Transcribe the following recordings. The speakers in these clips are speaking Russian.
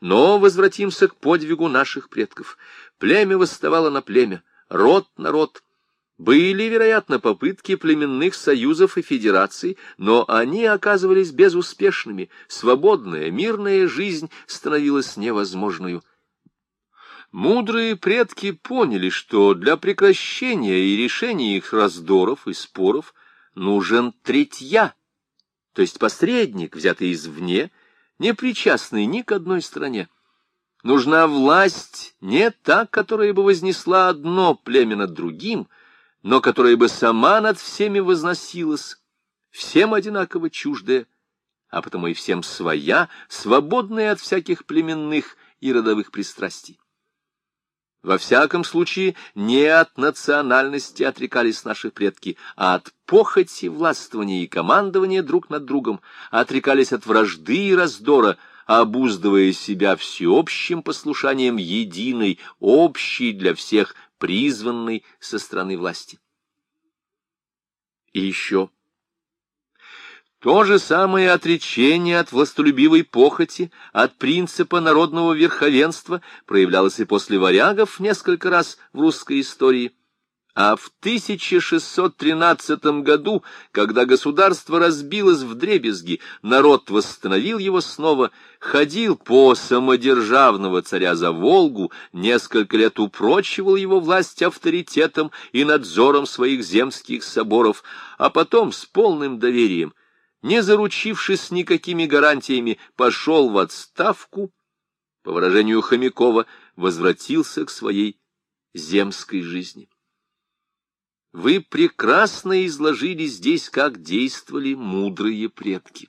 Но возвратимся к подвигу наших предков. Племя восставало на племя, род на род. Были, вероятно, попытки племенных союзов и федераций, но они оказывались безуспешными, свободная, мирная жизнь становилась невозможной. Мудрые предки поняли, что для прекращения и решения их раздоров и споров нужен третья, то есть посредник, взятый извне, не причастный ни к одной стране. Нужна власть не та, которая бы вознесла одно племя над другим, но которая бы сама над всеми возносилась, всем одинаково чуждая, а потому и всем своя, свободная от всяких племенных и родовых пристрастий. Во всяком случае, не от национальности отрекались наши предки, а от похоти, властвования и командования друг над другом, отрекались от вражды и раздора, обуздывая себя всеобщим послушанием единой, общей для всех, призванной со стороны власти. И еще то же самое отречение от властолюбивой похоти, от принципа народного верховенства проявлялось и после варягов несколько раз в русской истории. А в 1613 году, когда государство разбилось в дребезги, народ восстановил его снова, ходил по самодержавного царя за Волгу, несколько лет упрочивал его власть авторитетом и надзором своих земских соборов, а потом с полным доверием не заручившись никакими гарантиями, пошел в отставку, по выражению Хомякова, возвратился к своей земской жизни. Вы прекрасно изложили здесь, как действовали мудрые предки.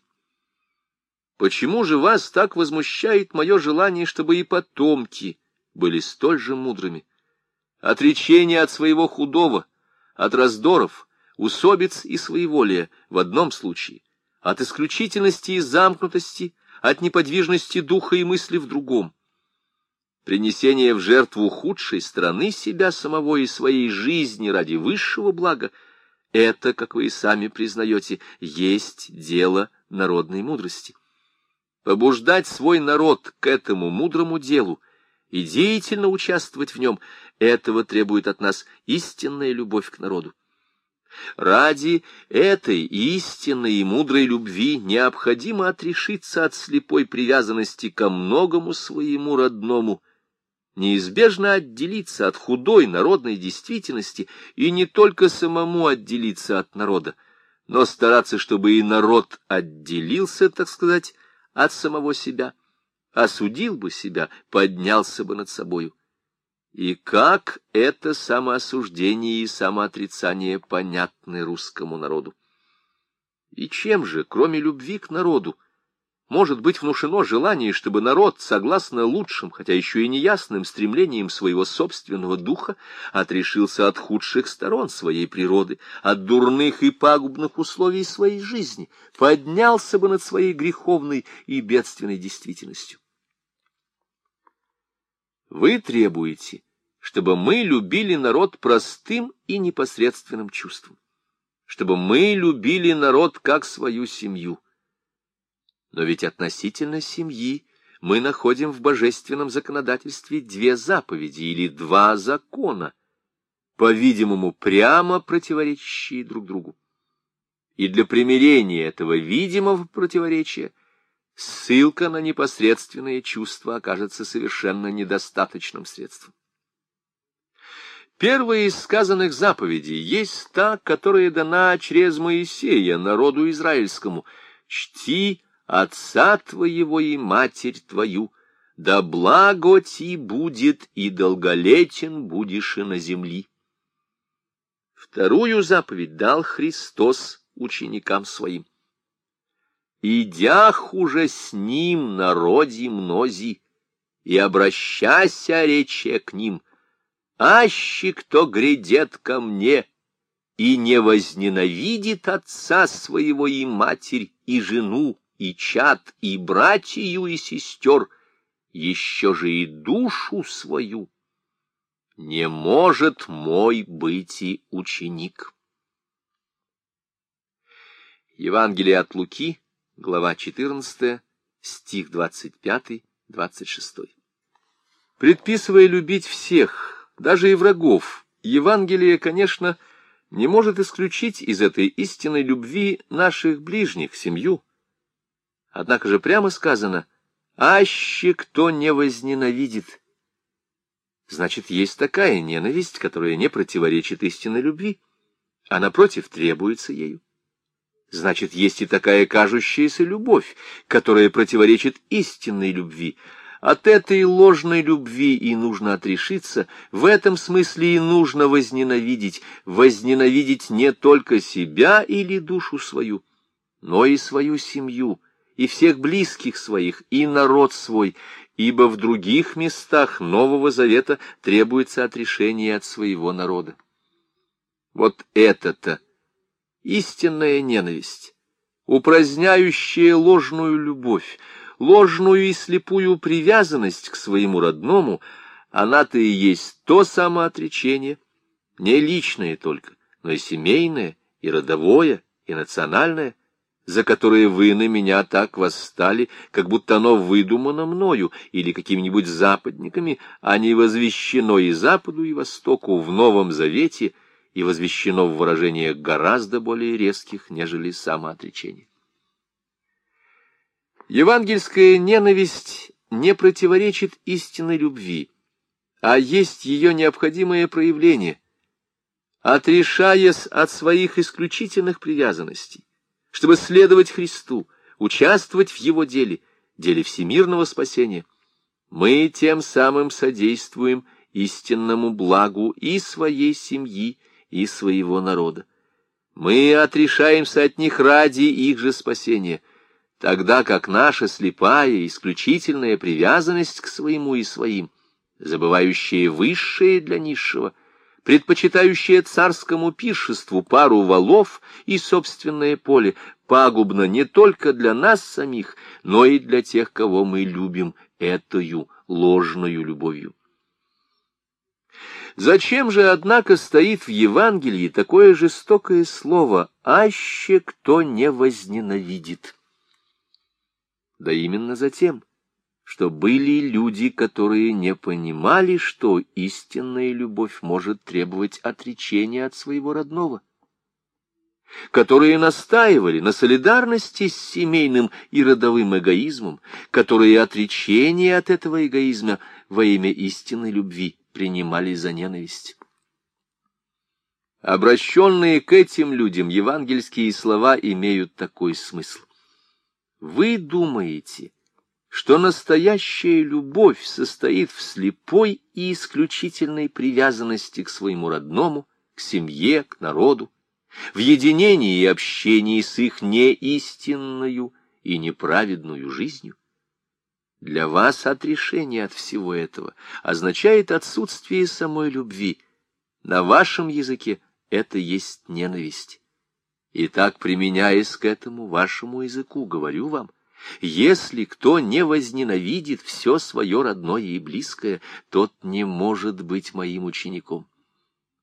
Почему же вас так возмущает мое желание, чтобы и потомки были столь же мудрыми? Отречение от своего худого, от раздоров, усобиц и своеволия в одном случае — от исключительности и замкнутости, от неподвижности духа и мысли в другом. Принесение в жертву худшей стороны себя самого и своей жизни ради высшего блага — это, как вы и сами признаете, есть дело народной мудрости. Побуждать свой народ к этому мудрому делу и деятельно участвовать в нем — этого требует от нас истинная любовь к народу. Ради этой истинной и мудрой любви необходимо отрешиться от слепой привязанности ко многому своему родному, неизбежно отделиться от худой народной действительности и не только самому отделиться от народа, но стараться, чтобы и народ отделился, так сказать, от самого себя, осудил бы себя, поднялся бы над собою. И как это самоосуждение и самоотрицание понятны русскому народу? И чем же, кроме любви к народу, может быть внушено желание, чтобы народ, согласно лучшим, хотя еще и неясным стремлениям своего собственного духа, отрешился от худших сторон своей природы, от дурных и пагубных условий своей жизни, поднялся бы над своей греховной и бедственной действительностью? Вы требуете, чтобы мы любили народ простым и непосредственным чувством, чтобы мы любили народ как свою семью. Но ведь относительно семьи мы находим в божественном законодательстве две заповеди или два закона, по-видимому, прямо противоречащие друг другу. И для примирения этого видимого противоречия ссылка на непосредственные чувства окажется совершенно недостаточным средством. Первая из сказанных заповедей есть та, которая дана через Моисея народу израильскому. «Чти отца твоего и матерь твою, да благо ти будет, и долголетен будешь и на земли». Вторую заповедь дал Христос ученикам своим идях уже с ним народи мнози, и обращася рече к ним, аще кто грядет ко мне и не возненавидит отца своего и матерь, и жену, и чад, и братью, и сестер, еще же и душу свою, не может мой быть и ученик. Евангелие от Луки, глава 14, стих 25-27. 26. Предписывая любить всех, даже и врагов, Евангелие, конечно, не может исключить из этой истинной любви наших ближних, семью. Однако же прямо сказано «Аще кто не возненавидит». Значит, есть такая ненависть, которая не противоречит истинной любви, а напротив требуется ею. Значит, есть и такая кажущаяся любовь, которая противоречит истинной любви. От этой ложной любви и нужно отрешиться, в этом смысле и нужно возненавидеть, возненавидеть не только себя или душу свою, но и свою семью, и всех близких своих, и народ свой, ибо в других местах Нового Завета требуется отрешение от своего народа. Вот это-то истинная ненависть, упраздняющая ложную любовь, ложную и слепую привязанность к своему родному, она-то и есть то самоотречение, не личное только, но и семейное, и родовое, и национальное, за которое вы на меня так восстали, как будто оно выдумано мною или какими-нибудь западниками, а не возвещено и Западу, и Востоку в Новом Завете — и возвещено в выражениях гораздо более резких, нежели самоотречение. Евангельская ненависть не противоречит истинной любви, а есть ее необходимое проявление, отрешаясь от своих исключительных привязанностей, чтобы следовать Христу, участвовать в Его деле, деле всемирного спасения, мы тем самым содействуем истинному благу и своей семьи, и своего народа. Мы отрешаемся от них ради их же спасения, тогда как наша слепая, исключительная привязанность к своему и своим, забывающая высшее для низшего, предпочитающая царскому пиршеству пару валов и собственное поле, пагубно не только для нас самих, но и для тех, кого мы любим этою ложною любовью. Зачем же, однако, стоит в Евангелии такое жестокое слово «аще кто не возненавидит»? Да именно за тем, что были люди, которые не понимали, что истинная любовь может требовать отречения от своего родного, которые настаивали на солидарности с семейным и родовым эгоизмом, которые отречение от этого эгоизма во имя истинной любви принимали за ненависть. Обращенные к этим людям евангельские слова имеют такой смысл. Вы думаете, что настоящая любовь состоит в слепой и исключительной привязанности к своему родному, к семье, к народу, в единении и общении с их неистинную и неправедную жизнью? Для вас отрешение от всего этого означает отсутствие самой любви. На вашем языке это есть ненависть. И так, применяясь к этому вашему языку, говорю вам, если кто не возненавидит все свое родное и близкое, тот не может быть моим учеником.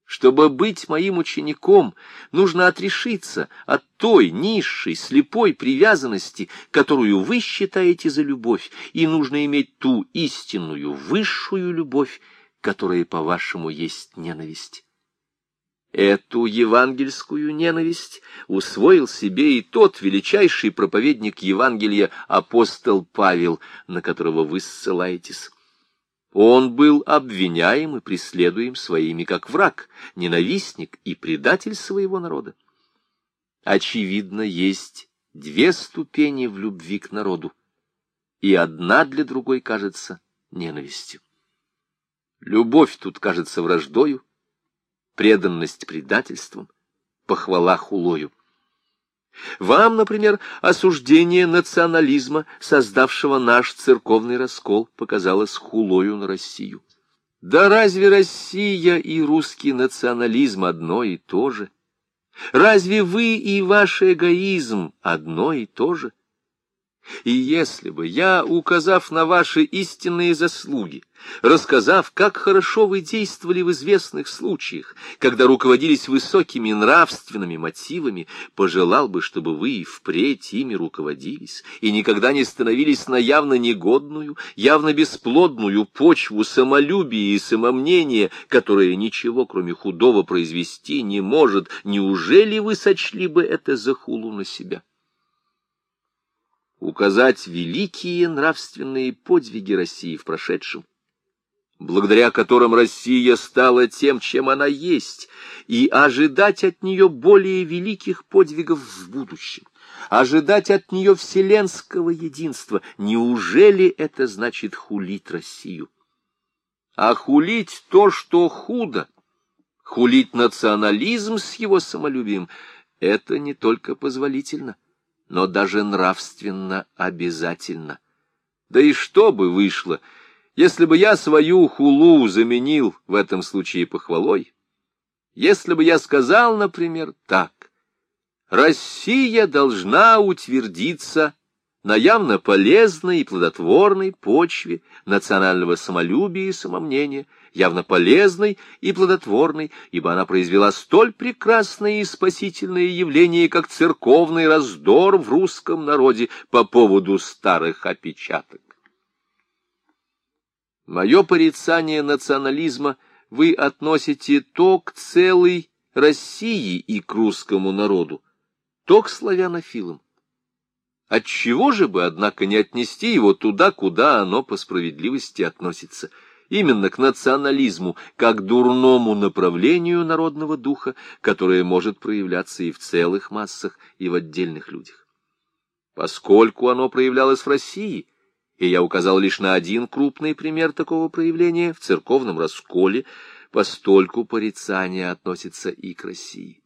Чтобы быть моим учеником, нужно отрешиться от той низшей, слепой привязанности, которую вы считаете за любовь, и нужно иметь ту истинную, высшую любовь, которая, по-вашему, есть ненависть. Эту евангельскую ненависть усвоил себе и тот величайший проповедник Евангелия апостол Павел, на которого вы ссылаетесь. Он был обвиняем и преследуем своими как враг, ненавистник и предатель своего народа. Очевидно, есть две ступени в любви к народу, и одна для другой кажется ненавистью. Любовь тут кажется враждою, преданность предательством, похвала хулою. Вам, например, осуждение национализма, создавшего наш церковный раскол, показалось хулою на Россию. Да разве Россия и русский национализм одно и то же? Разве вы и ваш эгоизм одно и то же? И если бы я, указав на ваши истинные заслуги, рассказав, как хорошо вы действовали в известных случаях, когда руководились высокими нравственными мотивами, пожелал бы, чтобы вы и впредь ими руководились и никогда не становились на явно негодную, явно бесплодную почву самолюбия и самомнения, которое ничего, кроме худого, произвести не может, неужели вы сочли бы это за хулу на себя? Указать великие нравственные подвиги России в прошедшем, благодаря которым Россия стала тем, чем она есть, и ожидать от нее более великих подвигов в будущем, ожидать от нее вселенского единства, неужели это значит хулить Россию? А хулить то, что худо, хулить национализм с его самолюбием, это не только позволительно, но даже нравственно обязательно. Да и что бы вышло, — если бы я свою хулу заменил в этом случае похвалой, если бы я сказал, например, так, «Россия должна утвердиться на явно полезной и плодотворной почве национального самолюбия и самомнения, явно полезной и плодотворной, ибо она произвела столь прекрасное и спасительное явление, как церковный раздор в русском народе по поводу старых опечаток. Мое порицание национализма вы относите то к целой России и к русскому народу, то к славянофилам. Отчего же бы, однако, не отнести его туда, куда оно по справедливости относится, именно к национализму, как дурному направлению народного духа, которое может проявляться и в целых массах, и в отдельных людях. Поскольку оно проявлялось в России – и я указал лишь на один крупный пример такого проявления в церковном расколе, постольку порицание относится и к России.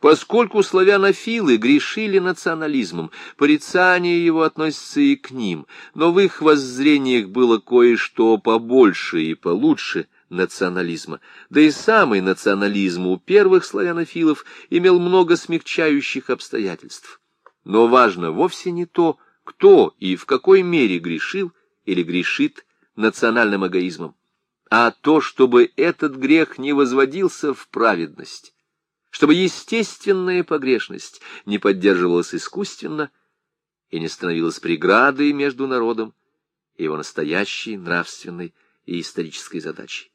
Поскольку славянофилы грешили национализмом, порицание его относится и к ним, но в их воззрениях было кое-что побольше и получше национализма, да и самый национализм у первых славянофилов имел много смягчающих обстоятельств. Но важно вовсе не то, кто и в какой мере грешил или грешит национальным эгоизмом, а то, чтобы этот грех не возводился в праведность, чтобы естественная погрешность не поддерживалась искусственно и не становилась преградой между народом и его настоящей нравственной и исторической задачей.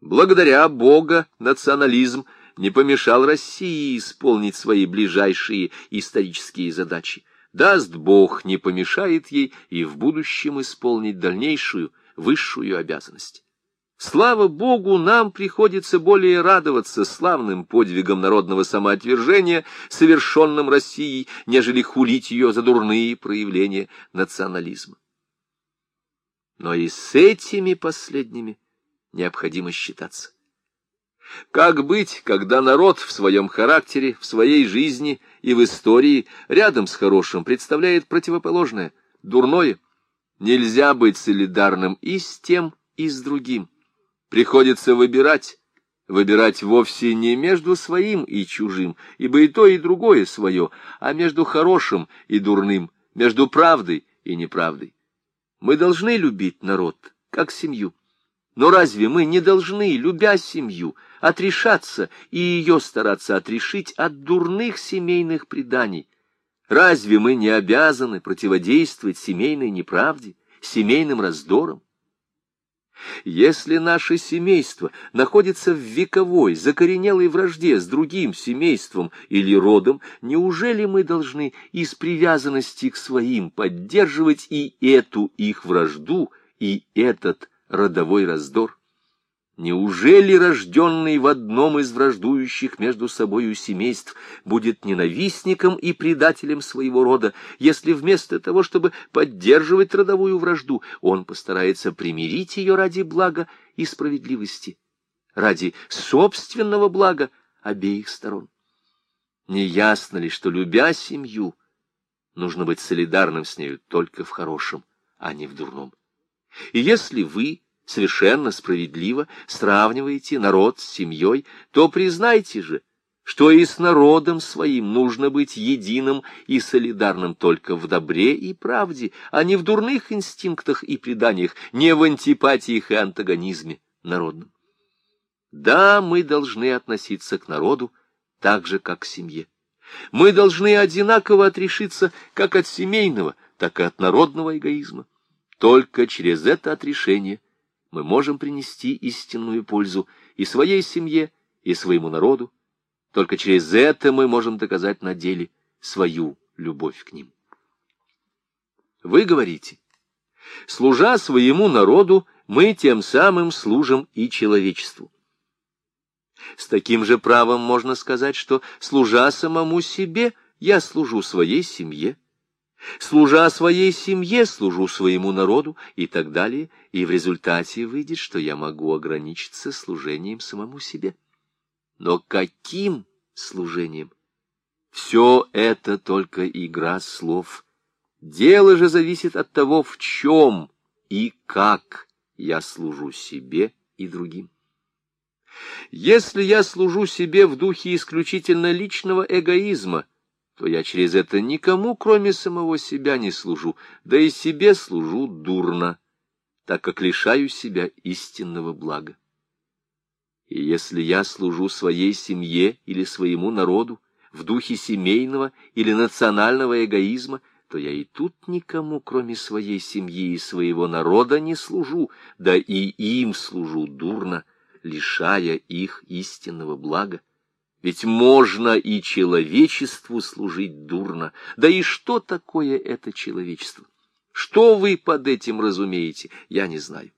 Благодаря Бога национализм не помешал России исполнить свои ближайшие исторические задачи даст Бог, не помешает ей и в будущем исполнить дальнейшую, высшую обязанность. Слава Богу, нам приходится более радоваться славным подвигам народного самоотвержения, совершенным Россией, нежели хулить ее за дурные проявления национализма. Но и с этими последними необходимо считаться. Как быть, когда народ в своем характере, в своей жизни и в истории рядом с хорошим представляет противоположное, дурное? Нельзя быть солидарным и с тем, и с другим. Приходится выбирать, выбирать вовсе не между своим и чужим, ибо и то, и другое свое, а между хорошим и дурным, между правдой и неправдой. Мы должны любить народ, как семью. Но разве мы не должны, любя семью, отрешаться и ее стараться отрешить от дурных семейных преданий? Разве мы не обязаны противодействовать семейной неправде, семейным раздорам? Если наше семейство находится в вековой, закоренелой вражде с другим семейством или родом, неужели мы должны из привязанности к своим поддерживать и эту их вражду, и этот родовой раздор? Неужели рожденный в одном из враждующих между собою семейств будет ненавистником и предателем своего рода, если вместо того, чтобы поддерживать родовую вражду, он постарается примирить ее ради блага и справедливости, ради собственного блага обеих сторон? Не ясно ли, что, любя семью, нужно быть солидарным с нею только в хорошем, а не в дурном? И если вы совершенно справедливо сравниваете народ с семьей, то признайте же, что и с народом своим нужно быть единым и солидарным только в добре и правде, а не в дурных инстинктах и преданиях, не в антипатиях и антагонизме народном. Да, мы должны относиться к народу так же, как к семье. Мы должны одинаково отрешиться как от семейного, так и от народного эгоизма. Только через это отрешение мы можем принести истинную пользу и своей семье, и своему народу, только через это мы можем доказать на деле свою любовь к ним. Вы говорите, служа своему народу, мы тем самым служим и человечеству. С таким же правом можно сказать, что, служа самому себе, я служу своей семье, служа своей семье, служу своему народу и так далее, и в результате выйдет, что я могу ограничиться служением самому себе. Но каким служением? Все это только игра слов. Дело же зависит от того, в чем и как я служу себе и другим. Если я служу себе в духе исключительно личного эгоизма, то я через это никому, кроме самого себя, не служу, да и себе служу дурно, так как лишаю себя истинного блага. И если я служу своей семье или своему народу в духе семейного или национального эгоизма, то я и тут никому, кроме своей семьи и своего народа, не служу, да и им служу дурно, лишая их истинного блага. Ведь можно и человечеству служить дурно. Да и что такое это человечество? Что вы под этим разумеете, я не знаю.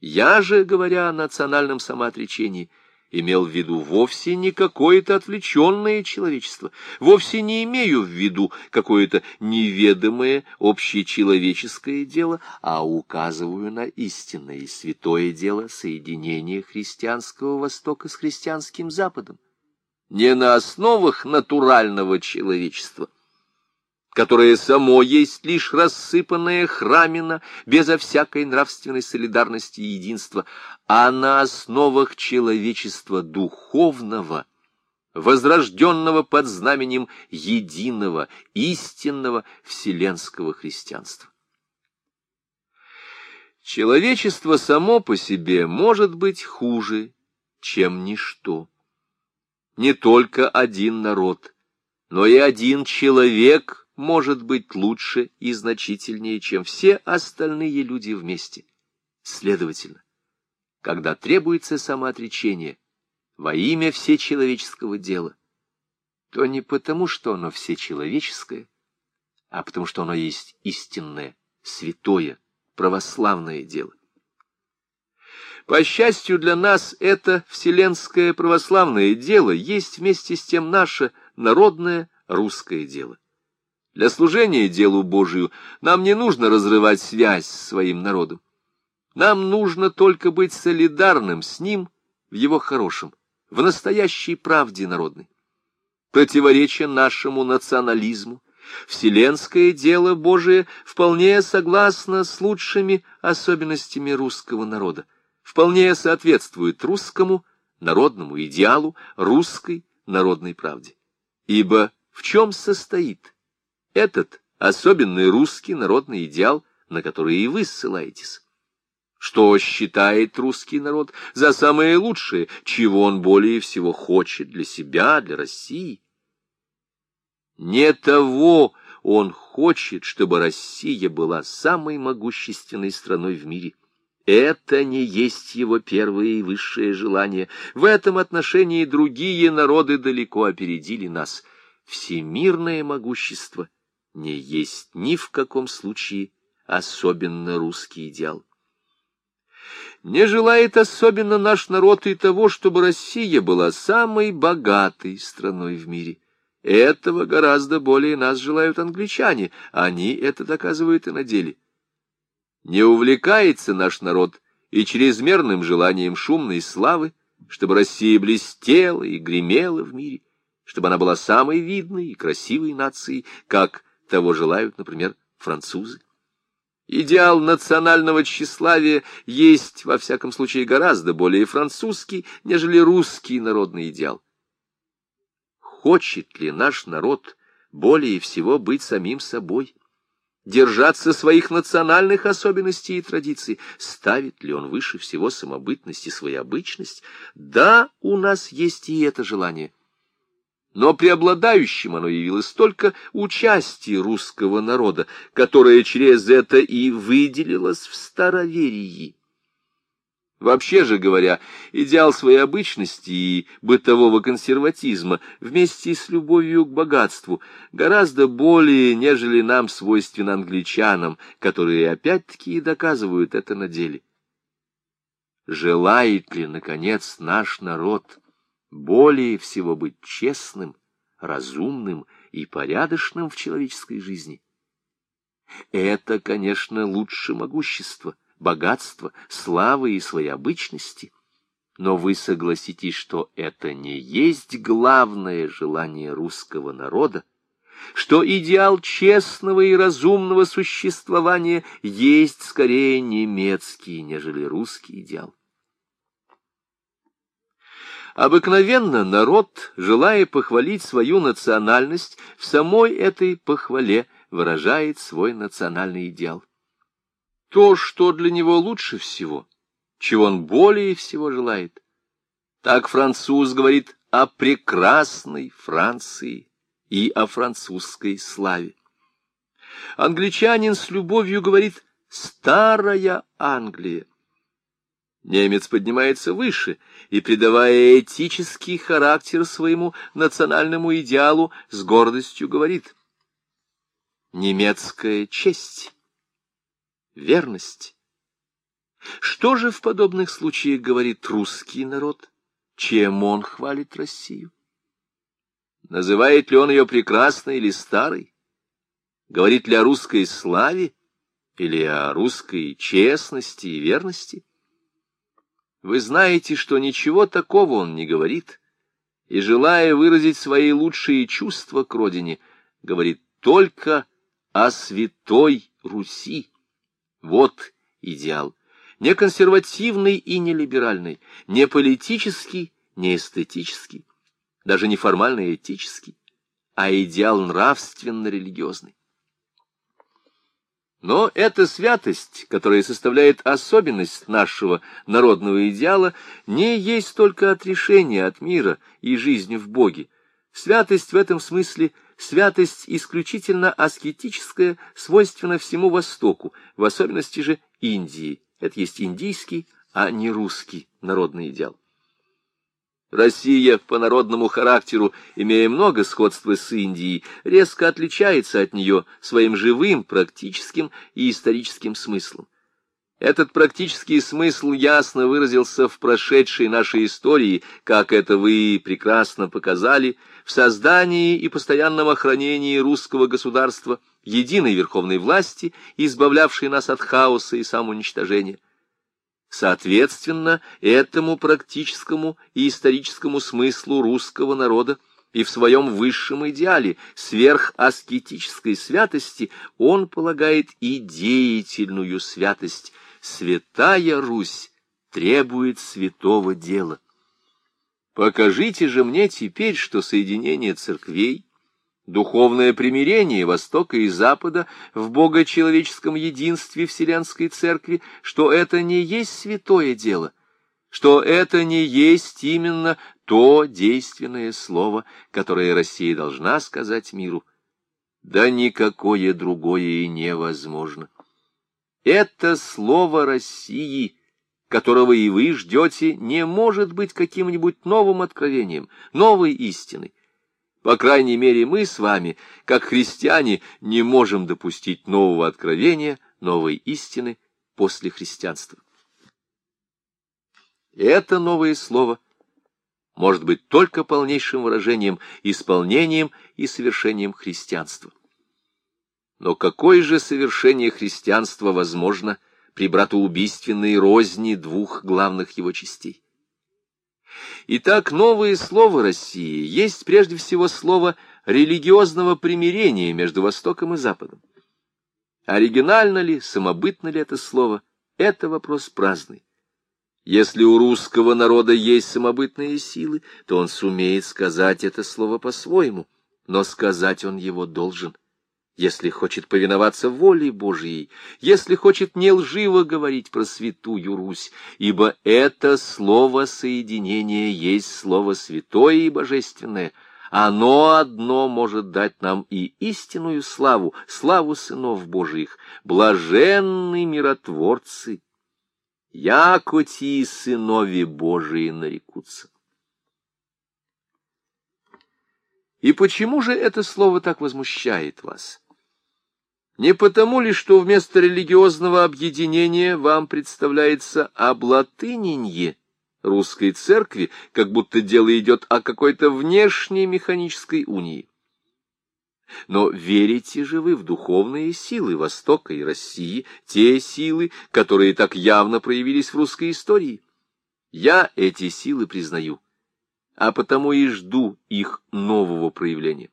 Я же, говоря о национальном самоотречении, имел в виду вовсе не какое-то отвлеченное человечество, вовсе не имею в виду какое-то неведомое общечеловеческое дело, а указываю на истинное и святое дело соединения христианского Востока с христианским Западом. Не на основах натурального человечества, которое само есть лишь рассыпанная храмина, безо всякой нравственной солидарности и единства, а на основах человечества духовного, возрожденного под знаменем единого, истинного вселенского христианства. Человечество само по себе может быть хуже, чем ничто. Не только один народ, но и один человек может быть лучше и значительнее, чем все остальные люди вместе. Следовательно, когда требуется самоотречение во имя всечеловеческого дела, то не потому, что оно всечеловеческое, а потому, что оно есть истинное, святое, православное дело. По счастью для нас, это вселенское православное дело есть вместе с тем наше народное русское дело. Для служения делу Божию нам не нужно разрывать связь с своим народом. Нам нужно только быть солидарным с ним в его хорошем, в настоящей правде народной. Противоречие нашему национализму, вселенское дело Божие вполне согласно с лучшими особенностями русского народа, вполне соответствует русскому народному идеалу, русской народной правде. Ибо в чем состоит этот особенный русский народный идеал, на который и вы ссылаетесь. Что считает русский народ за самое лучшее, чего он более всего хочет для себя, для России? Не того он хочет, чтобы Россия была самой могущественной страной в мире. Это не есть его первое и высшее желание. В этом отношении другие народы далеко опередили нас. Всемирное могущество — не есть ни в каком случае особенно русский идеал. Не желает особенно наш народ и того, чтобы Россия была самой богатой страной в мире. Этого гораздо более нас желают англичане, они это доказывают и на деле. Не увлекается наш народ и чрезмерным желанием шумной славы, чтобы Россия блестела и гремела в мире, чтобы она была самой видной и красивой нацией, как того желают, например, французы. Идеал национального тщеславия есть, во всяком случае, гораздо более французский, нежели русский народный идеал. хочет ли наш народ более всего быть самим собой, держаться своих национальных особенностей и традиций, ставит ли он выше всего самобытность и своеобычность, да, у нас есть и это желание. Но преобладающим оно явилось только участие русского народа, которое через это и выделилось в староверии. Вообще же говоря, идеал своей обычности и бытового консерватизма вместе с любовью к богатству гораздо более, нежели нам свойственно англичанам, которые опять-таки и доказывают это на деле. Желает ли, наконец, наш народ более всего быть честным, разумным и порядочным в человеческой жизни? Это, конечно, лучше могущества богатства, славы и своей обычности. Но вы согласитесь, что это не есть главное желание русского народа, что идеал честного и разумного существования есть скорее немецкий, нежели русский идеал. Обыкновенно народ, желая похвалить свою национальность, в самой этой похвале выражает свой национальный идеал то, что для него лучше всего, чего он более всего желает. Так француз говорит о прекрасной Франции и о французской славе. Англичанин с любовью говорит «старая Англия». Немец поднимается выше и, придавая этический характер своему национальному идеалу, с гордостью говорит «немецкая честь» верность. Что же в подобных случаях говорит русский народ? Чем он хвалит Россию? Называет ли он ее прекрасной или старой? Говорит ли о русской славе или о русской честности и верности? Вы знаете, что ничего такого он не говорит, и, желая выразить свои лучшие чувства к родине, говорит только о святой Руси. Вот идеал. Не консервативный и не либеральный, не политический, не эстетический, даже не формально этический, а идеал нравственно-религиозный. Но эта святость, которая составляет особенность нашего народного идеала, не есть только отрешение от мира и жизни в Боге. Святость в этом смысле – Святость исключительно аскетическая, свойственна всему Востоку, в особенности же Индии. Это есть индийский, а не русский народный идеал. Россия по народному характеру, имея много сходства с Индией, резко отличается от нее своим живым, практическим и историческим смыслом. Этот практический смысл ясно выразился в прошедшей нашей истории, как это вы прекрасно показали, в создании и постоянном охранении русского государства, единой верховной власти, избавлявшей нас от хаоса и самоуничтожения. Соответственно, этому практическому и историческому смыслу русского народа и в своем высшем идеале, сверхаскетической святости, он полагает и деятельную святость – святая Русь требует святого дела. Покажите же мне теперь, что соединение церквей, духовное примирение Востока и Запада в богочеловеческом единстве Вселенской Церкви, что это не есть святое дело, что это не есть именно то действенное слово, которое Россия должна сказать миру. Да никакое другое и невозможно. Это слово России, которого и вы ждете, не может быть каким-нибудь новым откровением, новой истиной. По крайней мере, мы с вами, как христиане, не можем допустить нового откровения, новой истины после христианства. Это новое слово может быть только полнейшим выражением, исполнением и совершением христианства. Но какое же совершение христианства возможно при братоубийственной розни двух главных его частей? Итак, новое слово России есть прежде всего слово религиозного примирения между Востоком и Западом. Оригинально ли, самобытно ли это слово, это вопрос праздный. Если у русского народа есть самобытные силы, то он сумеет сказать это слово по-своему, но сказать он его должен — если хочет повиноваться воле Божьей, если хочет не лживо говорить про святую Русь, ибо это слово соединения есть слово святое и божественное. Оно одно может дать нам и истинную славу, славу сынов Божиих, блаженны миротворцы, яко ти сынови Божии нарекутся. И почему же это слово так возмущает вас? Не потому ли, что вместо религиозного объединения вам представляется облатыненье русской церкви, как будто дело идет о какой-то внешней механической унии? Но верите же вы в духовные силы Востока и России, те силы, которые так явно проявились в русской истории? Я эти силы признаю, а потому и жду их нового проявления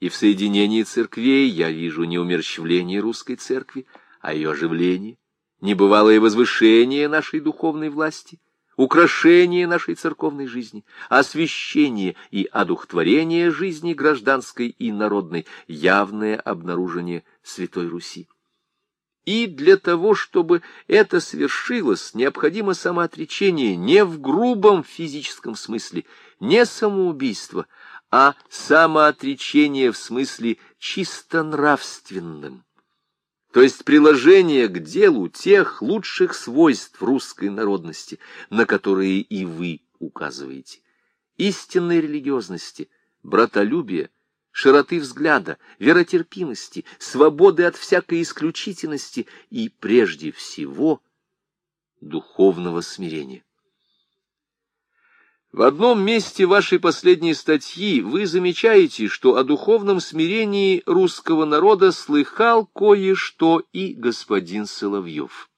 и в соединении церквей я вижу не умерщвление русской церкви, а ее оживление, небывалое возвышение нашей духовной власти, украшение нашей церковной жизни, освящение и одухотворение жизни гражданской и народной, явное обнаружение Святой Руси. И для того, чтобы это свершилось, необходимо самоотречение не в грубом физическом смысле, не самоубийство, а самоотречение в смысле чисто нравственным, то есть приложение к делу тех лучших свойств русской народности, на которые и вы указываете, истинной религиозности, братолюбия, широты взгляда, веротерпимости, свободы от всякой исключительности и, прежде всего, духовного смирения. В одном месте вашей последней статьи вы замечаете, что о духовном смирении русского народа слыхал кое-что и господин Соловьев.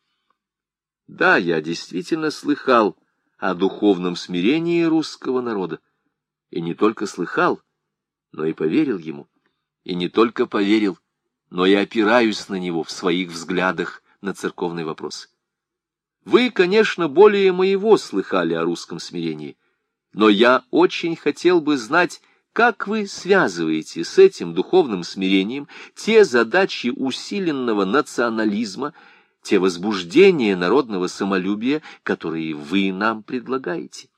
Да, я действительно слыхал о духовном смирении русского народа. И не только слыхал, но и поверил ему. И не только поверил, но и опираюсь на него в своих взглядах на церковный вопрос. Вы, конечно, более моего слыхали о русском смирении, но я очень хотел бы знать, как вы связываете с этим духовным смирением те задачи усиленного национализма, те возбуждения народного самолюбия, которые вы нам предлагаете?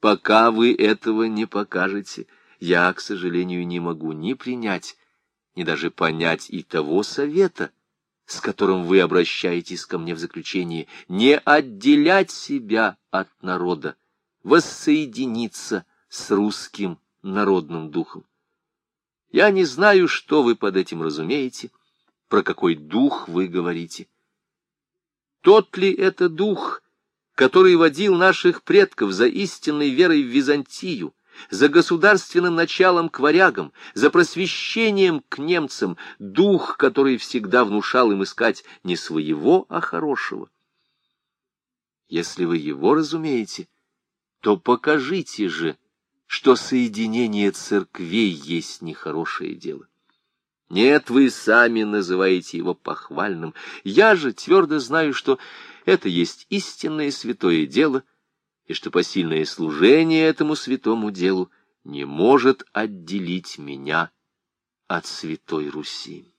Пока вы этого не покажете, я, к сожалению, не могу ни принять, ни даже понять и того совета, с которым вы обращаетесь ко мне в заключении, не отделять себя от народа, воссоединиться с русским народным духом. Я не знаю, что вы под этим разумеете, про какой дух вы говорите. Тот ли это дух, который водил наших предков за истинной верой в Византию, за государственным началом к варягам, за просвещением к немцам, дух, который всегда внушал им искать не своего, а хорошего? Если вы его разумеете, — то покажите же, что соединение церквей есть нехорошее дело. Нет, вы сами называете его похвальным. Я же твердо знаю, что это есть истинное святое дело, и что посильное служение этому святому делу не может отделить меня от святой Руси.